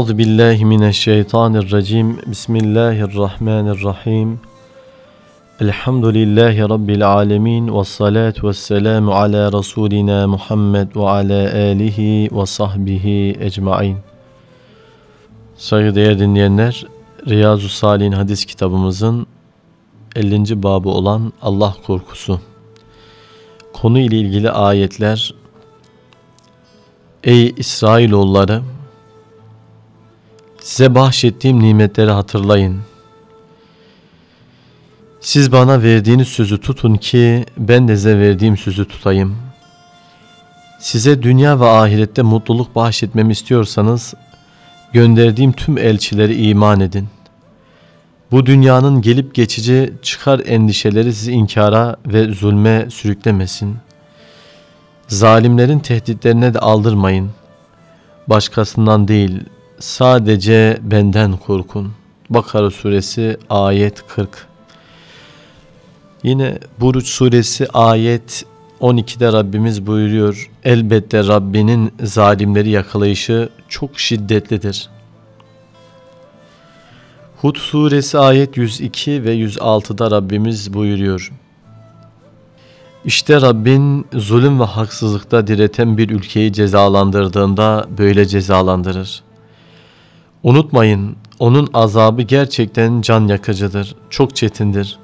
Euzu billahi mineşşeytanirracim. Bismillahirrahmanirrahim. Elhamdülillahi rabbil alamin ve salatu vesselamu ala rasulina Muhammed ve ala alihi ve sahbihi ecmaîn. Saygıdeğer dinleyenler, Riyazu Salih'in hadis kitabımızın 50. babı olan Allah korkusu. Konu ile ilgili ayetler Ey İsrailoğulları Size bahşettiğim nimetleri hatırlayın. Siz bana verdiğiniz sözü tutun ki ben de size verdiğim sözü tutayım. Size dünya ve ahirette mutluluk bahşetmemi istiyorsanız gönderdiğim tüm elçileri iman edin. Bu dünyanın gelip geçici çıkar endişeleri sizi inkara ve zulme sürüklemesin. Zalimlerin tehditlerine de aldırmayın. Başkasından değil, sadece benden korkun. Bakara suresi ayet 40. Yine Buruç suresi ayet 12'de Rabbimiz buyuruyor. Elbette Rabbinin zalimleri yakalayışı çok şiddetlidir. Hud suresi ayet 102 ve 106'da Rabbimiz buyuruyor. İşte Rabbin zulüm ve haksızlıkta direten bir ülkeyi cezalandırdığında böyle cezalandırır. Unutmayın, onun azabı gerçekten can yakıcıdır, çok çetindir.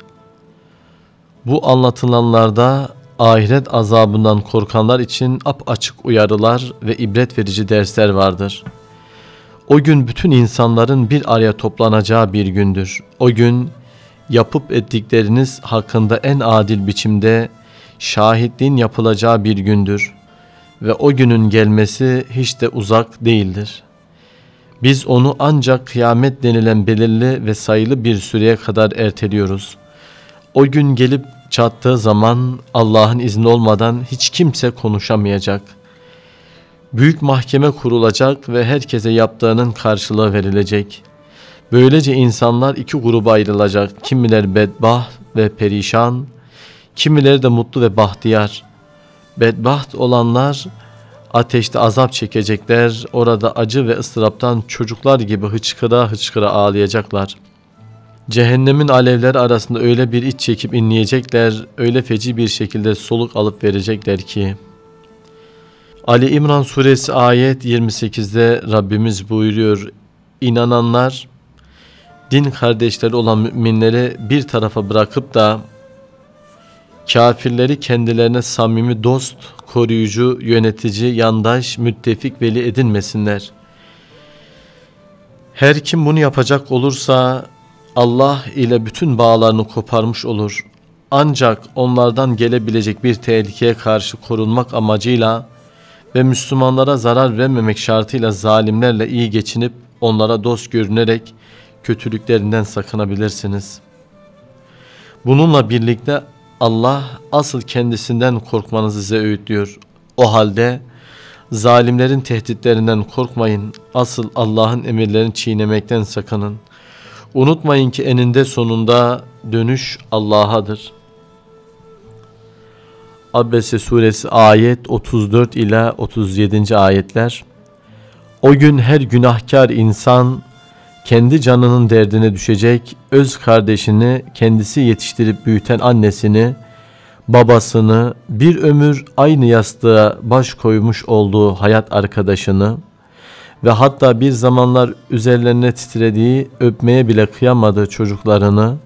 Bu anlatılanlarda ahiret azabından korkanlar için ap açık uyarılar ve ibret verici dersler vardır. O gün bütün insanların bir araya toplanacağı bir gündür. O gün yapıp ettikleriniz hakkında en adil biçimde şahitliğin yapılacağı bir gündür ve o günün gelmesi hiç de uzak değildir.'' Biz onu ancak kıyamet denilen belirli ve sayılı bir süreye kadar erteliyoruz. O gün gelip çattığı zaman Allah'ın izni olmadan hiç kimse konuşamayacak. Büyük mahkeme kurulacak ve herkese yaptığının karşılığı verilecek. Böylece insanlar iki gruba ayrılacak. Kimiler bedbaht ve perişan, kimileri de mutlu ve bahtiyar. Bedbaht olanlar Ateşte azap çekecekler, orada acı ve ıstıraptan çocuklar gibi hıçkıra hıçkıra ağlayacaklar. Cehennemin alevleri arasında öyle bir iç çekip inleyecekler, öyle feci bir şekilde soluk alıp verecekler ki. Ali İmran suresi ayet 28'de Rabbimiz buyuruyor, İnananlar, din kardeşleri olan müminleri bir tarafa bırakıp da kafirleri kendilerine samimi dost, koruyucu, yönetici, yandaş, müttefik, veli edinmesinler. Her kim bunu yapacak olursa Allah ile bütün bağlarını koparmış olur. Ancak onlardan gelebilecek bir tehlikeye karşı korunmak amacıyla ve Müslümanlara zarar vermemek şartıyla zalimlerle iyi geçinip onlara dost görünerek kötülüklerinden sakınabilirsiniz. Bununla birlikte Allah asıl kendisinden korkmanızı size öğütlüyor. O halde zalimlerin tehditlerinden korkmayın. Asıl Allah'ın emirlerini çiğnemekten sakının. Unutmayın ki eninde sonunda dönüş Allah'adır. Abbese suresi ayet 34 ila 37. ayetler. O gün her günahkar insan kendi canının derdine düşecek, öz kardeşini, kendisi yetiştirip büyüten annesini, babasını, bir ömür aynı yastığa baş koymuş olduğu hayat arkadaşını ve hatta bir zamanlar üzerlerine titrediği, öpmeye bile kıyamadığı çocuklarını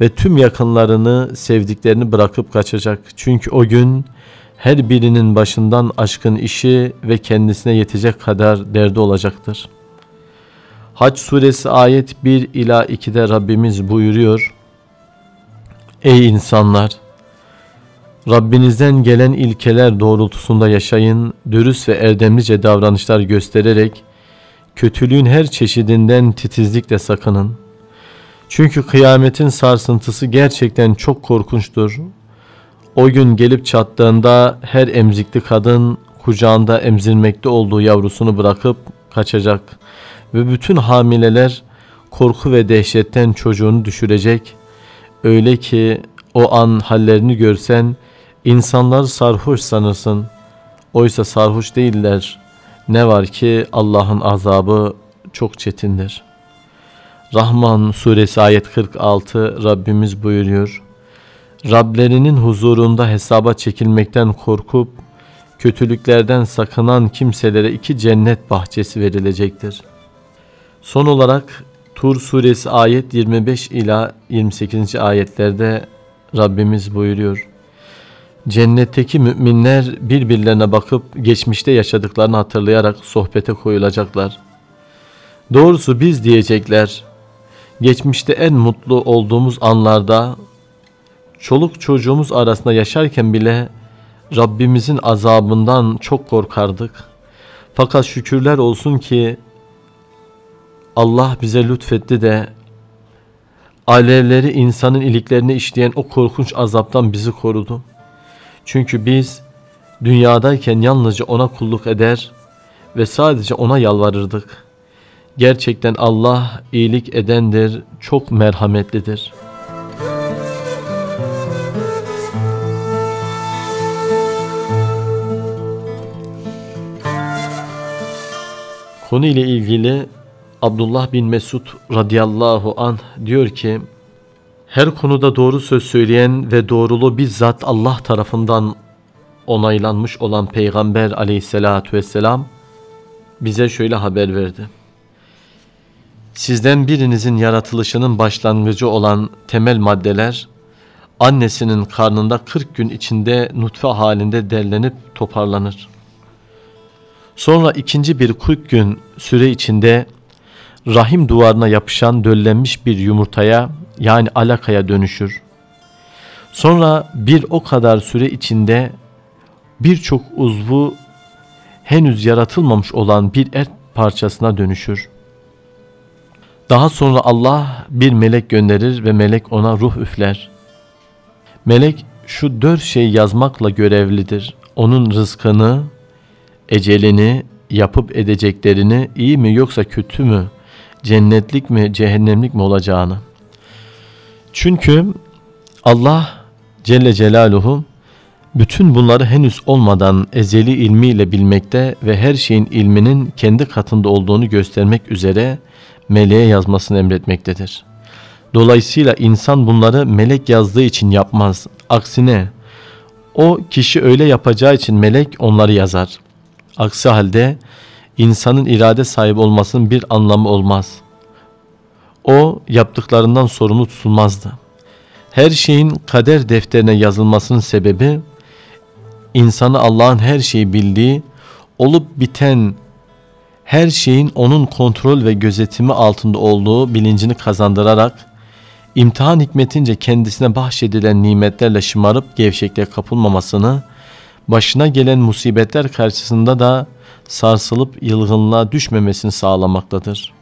ve tüm yakınlarını, sevdiklerini bırakıp kaçacak. Çünkü o gün her birinin başından aşkın işi ve kendisine yetecek kadar derdi olacaktır.'' Hac suresi ayet 1 ila 2'de Rabbimiz buyuruyor. Ey insanlar! Rabbinizden gelen ilkeler doğrultusunda yaşayın, dürüst ve erdemlice davranışlar göstererek, kötülüğün her çeşidinden titizlikle sakının. Çünkü kıyametin sarsıntısı gerçekten çok korkunçtur. O gün gelip çattığında her emzikli kadın kucağında emzirmekte olduğu yavrusunu bırakıp kaçacak ve bütün hamileler korku ve dehşetten çocuğunu düşürecek. Öyle ki o an hallerini görsen insanları sarhoş sanırsın. Oysa sarhoş değiller. Ne var ki Allah'ın azabı çok çetindir. Rahman suresi ayet 46 Rabbimiz buyuruyor. Rablerinin huzurunda hesaba çekilmekten korkup kötülüklerden sakınan kimselere iki cennet bahçesi verilecektir. Son olarak Tur suresi ayet 25 ila 28. ayetlerde Rabbimiz buyuruyor. Cennetteki müminler birbirlerine bakıp geçmişte yaşadıklarını hatırlayarak sohbete koyulacaklar. Doğrusu biz diyecekler. Geçmişte en mutlu olduğumuz anlarda çoluk çocuğumuz arasında yaşarken bile Rabbimizin azabından çok korkardık. Fakat şükürler olsun ki Allah bize lütfetti de alevleri insanın iliklerine işleyen o korkunç azaptan bizi korudu. Çünkü biz dünyadayken yalnızca ona kulluk eder ve sadece ona yalvarırdık. Gerçekten Allah iyilik edendir, çok merhametlidir.'' Konu ile ilgili Abdullah bin Mesud radıyallahu an diyor ki her konuda doğru söz söyleyen ve doğruluğu bizzat Allah tarafından onaylanmış olan Peygamber aleyhissalatu vesselam bize şöyle haber verdi. Sizden birinizin yaratılışının başlangıcı olan temel maddeler annesinin karnında 40 gün içinde nutfe halinde derlenip toparlanır. Sonra ikinci bir 40 gün süre içinde rahim duvarına yapışan döllenmiş bir yumurtaya yani alakaya dönüşür. Sonra bir o kadar süre içinde birçok uzvu henüz yaratılmamış olan bir et parçasına dönüşür. Daha sonra Allah bir melek gönderir ve melek ona ruh üfler. Melek şu dört şey yazmakla görevlidir. Onun rızkını, ecelini, yapıp edeceklerini iyi mi yoksa kötü mü, cennetlik mi, cehennemlik mi olacağını. Çünkü Allah Celle Celaluhu bütün bunları henüz olmadan ezeli ilmiyle bilmekte ve her şeyin ilminin kendi katında olduğunu göstermek üzere meleğe yazmasını emretmektedir. Dolayısıyla insan bunları melek yazdığı için yapmaz. Aksine o kişi öyle yapacağı için melek onları yazar. Aksi halde insanın irade sahibi olmasının bir anlamı olmaz. O yaptıklarından sorumlu tutulmazdı. Her şeyin kader defterine yazılmasının sebebi insanı Allah'ın her şeyi bildiği, olup biten her şeyin onun kontrol ve gözetimi altında olduğu bilincini kazandırarak imtihan hikmetince kendisine bahşedilen nimetlerle şımarıp gevşekliğe kapılmamasını başına gelen musibetler karşısında da sarsılıp yılgınlığa düşmemesini sağlamaktadır.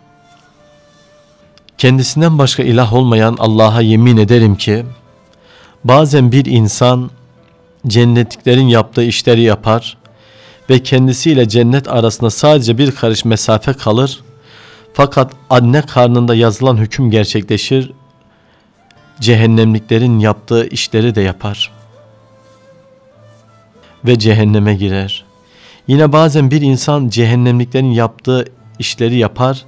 Kendisinden başka ilah olmayan Allah'a yemin ederim ki bazen bir insan cennetliklerin yaptığı işleri yapar ve kendisiyle cennet arasında sadece bir karış mesafe kalır fakat anne karnında yazılan hüküm gerçekleşir cehennemliklerin yaptığı işleri de yapar.'' Ve cehenneme girer. Yine bazen bir insan cehennemliklerin yaptığı işleri yapar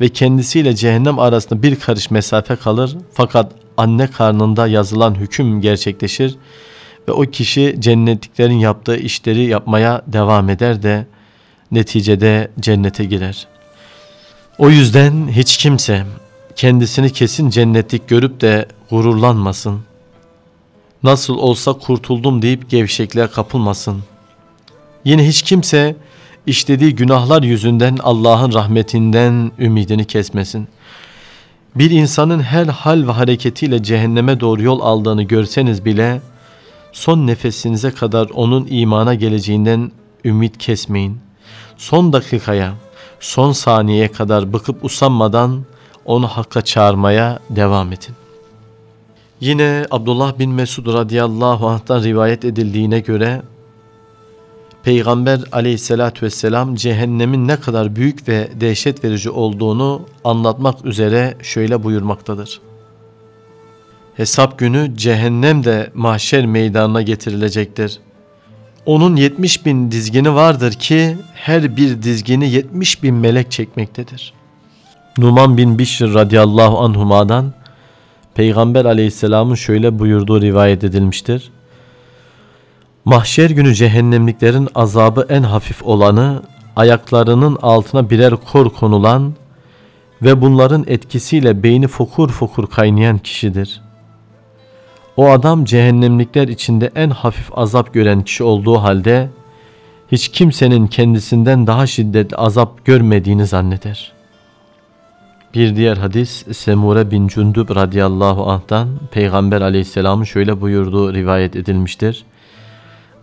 ve kendisiyle cehennem arasında bir karış mesafe kalır fakat anne karnında yazılan hüküm gerçekleşir ve o kişi cennetliklerin yaptığı işleri yapmaya devam eder de neticede cennete girer. O yüzden hiç kimse kendisini kesin cennetlik görüp de gururlanmasın nasıl olsa kurtuldum deyip gevşekliğe kapılmasın. Yine hiç kimse işlediği günahlar yüzünden Allah'ın rahmetinden ümidini kesmesin. Bir insanın her hal ve hareketiyle cehenneme doğru yol aldığını görseniz bile son nefesinize kadar onun imana geleceğinden ümit kesmeyin. Son dakikaya, son saniyeye kadar bıkıp usanmadan onu hakka çağırmaya devam edin. Yine Abdullah bin Mesud radıyallahu anh'tan rivayet edildiğine göre Peygamber aleyhissalatü vesselam cehennemin ne kadar büyük ve dehşet verici olduğunu anlatmak üzere şöyle buyurmaktadır. Hesap günü cehennem de mahşer meydanına getirilecektir. Onun 70 bin dizgini vardır ki her bir dizgini 70 bin melek çekmektedir. Numan bin Bişr radıyallahu anhuma'dan Peygamber aleyhisselamın şöyle buyurduğu rivayet edilmiştir. Mahşer günü cehennemliklerin azabı en hafif olanı, ayaklarının altına birer kor konulan ve bunların etkisiyle beyni fokur fokur kaynayan kişidir. O adam cehennemlikler içinde en hafif azap gören kişi olduğu halde, hiç kimsenin kendisinden daha şiddetli azap görmediğini zanneder. Bir diğer hadis Semure bin Cundub radıyallahu anh'tan Peygamber aleyhisselamın şöyle buyurduğu rivayet edilmiştir.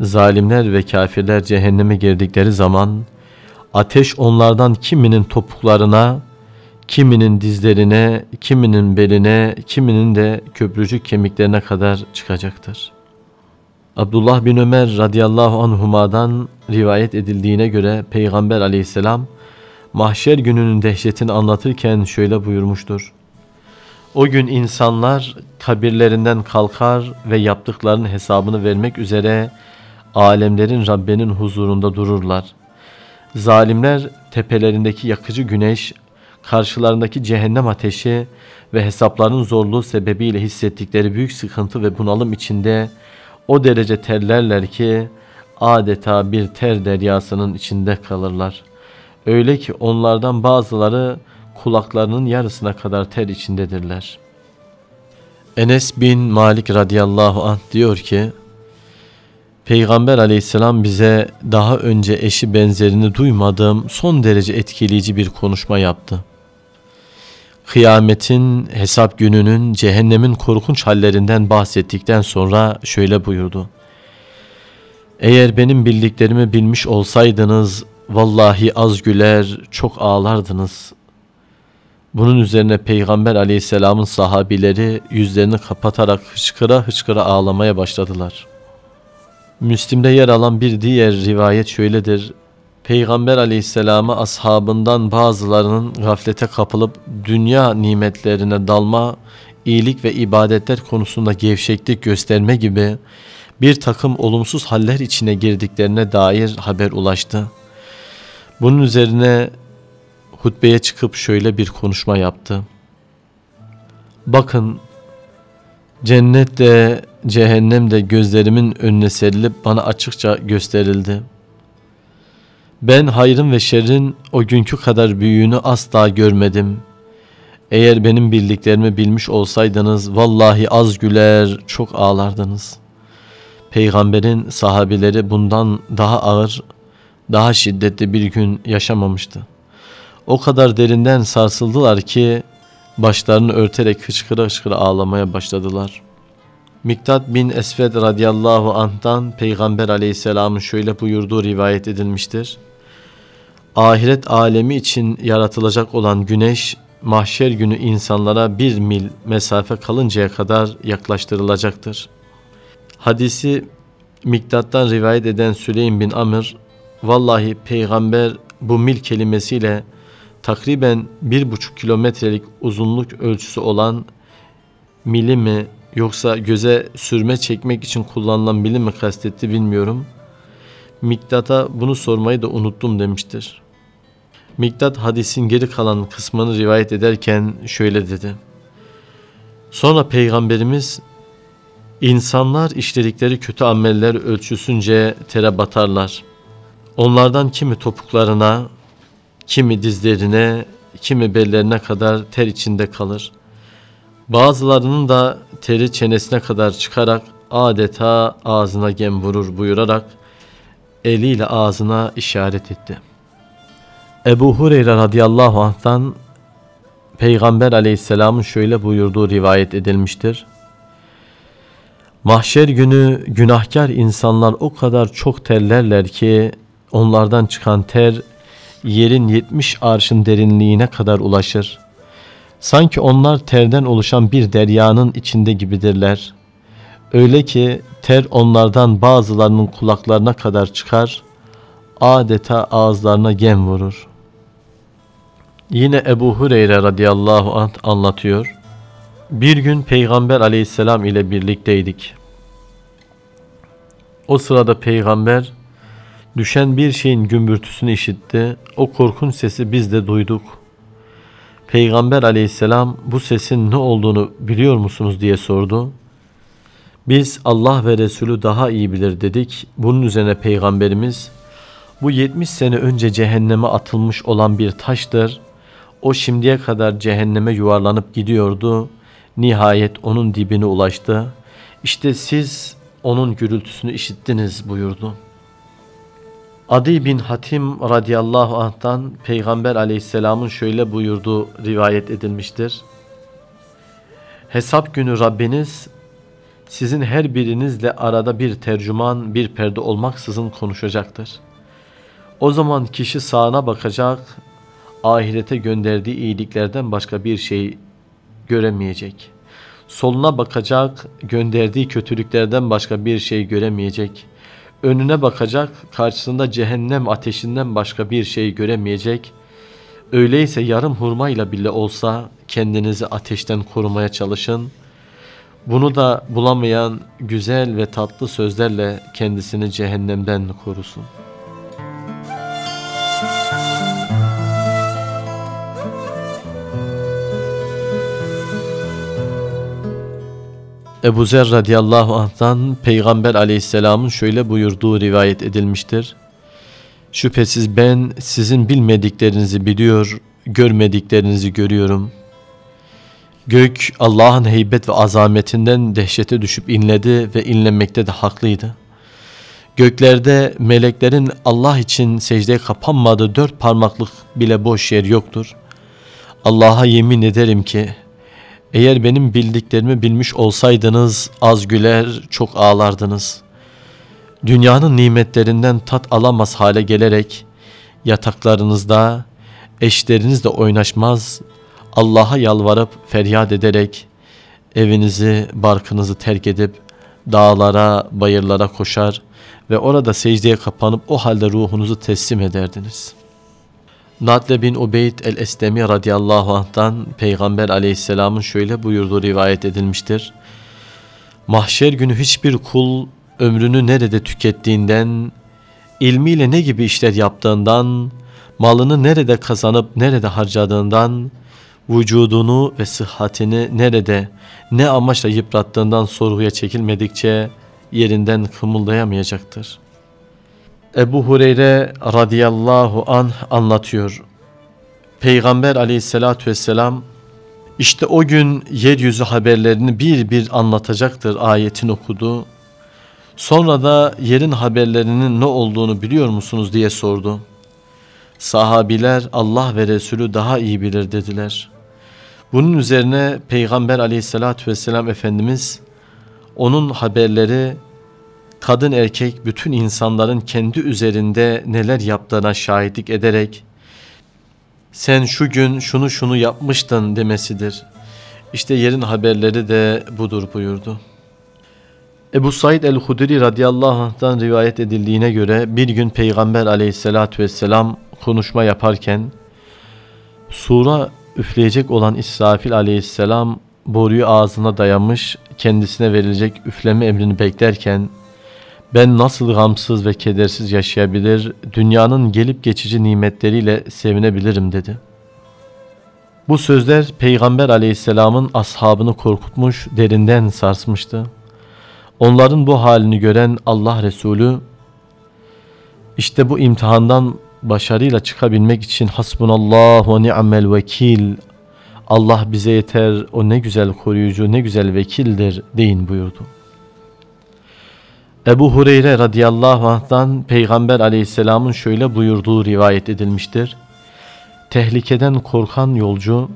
Zalimler ve kafirler cehenneme girdikleri zaman ateş onlardan kiminin topuklarına, kiminin dizlerine, kiminin beline, kiminin de köprücük kemiklerine kadar çıkacaktır. Abdullah bin Ömer radıyallahu anhuma'dan rivayet edildiğine göre Peygamber aleyhisselam mahşer gününün dehşetini anlatırken şöyle buyurmuştur. O gün insanlar kabirlerinden kalkar ve yaptıklarının hesabını vermek üzere alemlerin Rabbinin huzurunda dururlar. Zalimler tepelerindeki yakıcı güneş, karşılarındaki cehennem ateşi ve hesapların zorluğu sebebiyle hissettikleri büyük sıkıntı ve bunalım içinde o derece terlerler ki adeta bir ter deryasının içinde kalırlar. Öyle ki onlardan bazıları kulaklarının yarısına kadar ter içindedirler. Enes bin Malik radıyallahu anh diyor ki, Peygamber aleyhisselam bize daha önce eşi benzerini duymadığım son derece etkileyici bir konuşma yaptı. Kıyametin, hesap gününün, cehennemin korkunç hallerinden bahsettikten sonra şöyle buyurdu. Eğer benim bildiklerimi bilmiş olsaydınız vallahi az güler çok ağlardınız. Bunun üzerine Peygamber aleyhisselamın sahabileri yüzlerini kapatarak hıçkıra hıçkıra ağlamaya başladılar.'' Müslim'de yer alan bir diğer rivayet şöyledir. Peygamber aleyhisselama ashabından bazılarının gaflete kapılıp dünya nimetlerine dalma, iyilik ve ibadetler konusunda gevşeklik gösterme gibi bir takım olumsuz haller içine girdiklerine dair haber ulaştı. Bunun üzerine hutbeye çıkıp şöyle bir konuşma yaptı. Bakın cennet de cehennem de gözlerimin önüne serilip bana açıkça gösterildi. Ben hayrın ve şerrin o günkü kadar büyüğünü asla görmedim. Eğer benim bildiklerimi bilmiş olsaydınız vallahi az güler çok ağlardınız. Peygamberin sahabileri bundan daha ağır, daha şiddetli bir gün yaşamamıştı. O kadar derinden sarsıldılar ki başlarını örterek hıçkıra hıçkıra ağlamaya başladılar.'' Miktat bin Esved radıyallahu anh'tan Peygamber aleyhisselamın şöyle buyurduğu rivayet edilmiştir. Ahiret alemi için yaratılacak olan güneş mahşer günü insanlara bir mil mesafe kalıncaya kadar yaklaştırılacaktır. Hadisi Miktat'tan rivayet eden Süleym bin Amr, vallahi peygamber bu mil kelimesiyle takriben bir buçuk kilometrelik uzunluk ölçüsü olan mili mi Yoksa göze sürme çekmek için kullanılan bilim mi kastetti bilmiyorum. Miktat'a bunu sormayı da unuttum demiştir. Miktat hadisin geri kalan kısmını rivayet ederken şöyle dedi. Sonra Peygamberimiz insanlar işledikleri kötü ameller ölçüsünce tere batarlar. Onlardan kimi topuklarına, kimi dizlerine, kimi bellerine kadar ter içinde kalır.'' Bazılarının da teri çenesine kadar çıkarak adeta ağzına gem vurur buyurarak eliyle ağzına işaret etti. Ebu Hureyre radıyallahu anh'tan Peygamber aleyhisselamın şöyle buyurduğu rivayet edilmiştir. Mahşer günü günahkar insanlar o kadar çok terlerler ki onlardan çıkan ter yerin yetmiş arşın derinliğine kadar ulaşır. Sanki onlar terden oluşan bir deryanın içinde gibidirler. Öyle ki ter onlardan bazılarının kulaklarına kadar çıkar, adeta ağızlarına gem vurur. Yine Ebu Hureyre radıyallahu anh anlatıyor. Bir gün Peygamber aleyhisselam ile birlikteydik. O sırada Peygamber düşen bir şeyin gümbürtüsünü işitti. O korkunç sesi biz de duyduk.'' Peygamber aleyhisselam bu sesin ne olduğunu biliyor musunuz diye sordu. Biz Allah ve Resulü daha iyi bilir dedik. Bunun üzerine Peygamberimiz bu 70 sene önce cehenneme atılmış olan bir taştır. O şimdiye kadar cehenneme yuvarlanıp gidiyordu. Nihayet onun dibine ulaştı. İşte siz onun gürültüsünü işittiniz buyurdu. Adi bin Hatim radıyallahu anh'tan Peygamber aleyhisselamın şöyle buyurduğu rivayet edilmiştir. Hesap günü Rabbiniz sizin her birinizle arada bir tercüman, bir perde olmaksızın konuşacaktır. O zaman kişi sağına bakacak, ahirete gönderdiği iyiliklerden başka bir şey göremeyecek. Soluna bakacak, gönderdiği kötülüklerden başka bir şey göremeyecek. Önüne bakacak, karşısında cehennem ateşinden başka bir şey göremeyecek. Öyleyse yarım hurmayla bile olsa kendinizi ateşten korumaya çalışın. Bunu da bulamayan güzel ve tatlı sözlerle kendisini cehennemden korusun.'' Ebu Zer radıyallahu anh'tan Peygamber aleyhisselamın şöyle buyurduğu rivayet edilmiştir. Şüphesiz ben sizin bilmediklerinizi biliyor, görmediklerinizi görüyorum. Gök Allah'ın heybet ve azametinden dehşete düşüp inledi ve inlemekte de haklıydı. Göklerde meleklerin Allah için secdeye kapanmadığı dört parmaklık bile boş yer yoktur. Allah'a yemin ederim ki eğer benim bildiklerimi bilmiş olsaydınız az güler çok ağlardınız. Dünyanın nimetlerinden tat alamaz hale gelerek yataklarınızda eşlerinizle oynaşmaz Allah'a yalvarıp feryat ederek evinizi barkınızı terk edip dağlara bayırlara koşar ve orada secdeye kapanıp o halde ruhunuzu teslim ederdiniz.'' Nadle bin Ubeyd el-Eslemi radıyallahu anh'tan Peygamber aleyhisselamın şöyle buyurduğu rivayet edilmiştir. Mahşer günü hiçbir kul ömrünü nerede tükettiğinden, ilmiyle ne gibi işler yaptığından, malını nerede kazanıp nerede harcadığından, vücudunu ve sıhhatini nerede, ne amaçla yıprattığından sorguya çekilmedikçe yerinden kımıldayamayacaktır.'' Ebu Hureyre radıyallahu an anlatıyor. Peygamber aleyhissalatü vesselam işte o gün yeryüzü haberlerini bir bir anlatacaktır ayetin okudu. Sonra da yerin haberlerinin ne olduğunu biliyor musunuz diye sordu. Sahabiler Allah ve Resulü daha iyi bilir dediler. Bunun üzerine Peygamber aleyhissalatü vesselam Efendimiz onun haberleri kadın erkek bütün insanların kendi üzerinde neler yaptığına şahitlik ederek sen şu gün şunu şunu yapmıştın demesidir. İşte yerin haberleri de budur buyurdu. Ebu Said el-Hudri radıyallahu anh'tan rivayet edildiğine göre bir gün Peygamber aleyhissalatü vesselam konuşma yaparken sura üfleyecek olan İsrafil aleyhisselam boruyu ağzına dayamış kendisine verilecek üfleme emrini beklerken ben nasıl gamsız ve kedersiz yaşayabilir, dünyanın gelip geçici nimetleriyle sevinebilirim dedi. Bu sözler Peygamber aleyhisselamın ashabını korkutmuş, derinden sarsmıştı. Onların bu halini gören Allah Resulü, işte bu imtihandan başarıyla çıkabilmek için hasbunallah ve ni'mel vekil, Allah bize yeter, o ne güzel koruyucu, ne güzel vekildir deyin buyurdu. Ebu Hureyre radıyallahu anh'tan Peygamber aleyhisselamın şöyle buyurduğu rivayet edilmiştir. Tehlikeden korkan yolcu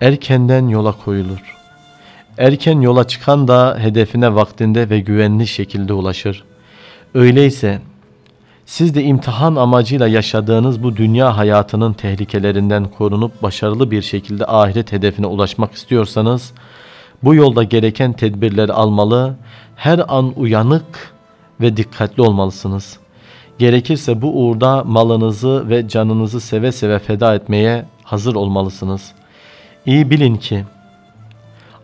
erkenden yola koyulur. Erken yola çıkan da hedefine vaktinde ve güvenli şekilde ulaşır. Öyleyse siz de imtihan amacıyla yaşadığınız bu dünya hayatının tehlikelerinden korunup başarılı bir şekilde ahiret hedefine ulaşmak istiyorsanız bu yolda gereken tedbirleri almalı, her an uyanık ve dikkatli olmalısınız. Gerekirse bu uğurda malınızı ve canınızı seve seve feda etmeye hazır olmalısınız. İyi bilin ki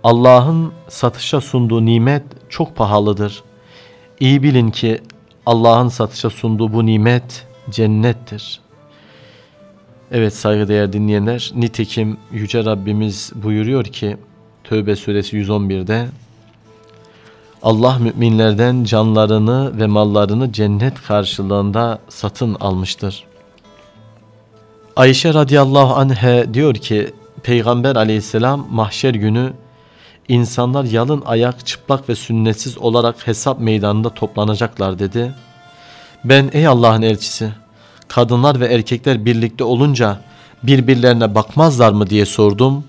Allah'ın satışa sunduğu nimet çok pahalıdır. İyi bilin ki Allah'ın satışa sunduğu bu nimet cennettir. Evet saygıdeğer dinleyenler, nitekim Yüce Rabbimiz buyuruyor ki Tövbe suresi 111'de Allah müminlerden canlarını ve mallarını cennet karşılığında satın almıştır. Ayşe radıyallahu anhe diyor ki Peygamber aleyhisselam mahşer günü insanlar yalın ayak çıplak ve sünnetsiz olarak hesap meydanında toplanacaklar dedi. Ben ey Allah'ın elçisi kadınlar ve erkekler birlikte olunca birbirlerine bakmazlar mı diye sordum.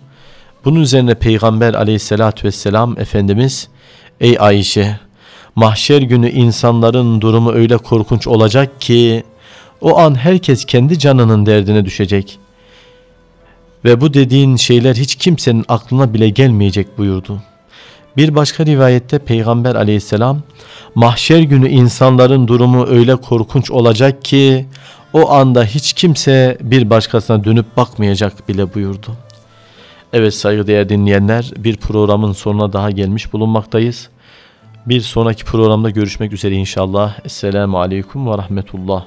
Bunun üzerine Peygamber aleyhissalatü vesselam Efendimiz ey Ayşe mahşer günü insanların durumu öyle korkunç olacak ki o an herkes kendi canının derdine düşecek. Ve bu dediğin şeyler hiç kimsenin aklına bile gelmeyecek buyurdu. Bir başka rivayette Peygamber aleyhisselam mahşer günü insanların durumu öyle korkunç olacak ki o anda hiç kimse bir başkasına dönüp bakmayacak bile buyurdu. Evet saygıdeğer dinleyenler bir programın sonuna daha gelmiş bulunmaktayız. Bir sonraki programda görüşmek üzere inşallah. Esselamu Aleyküm ve Rahmetullah.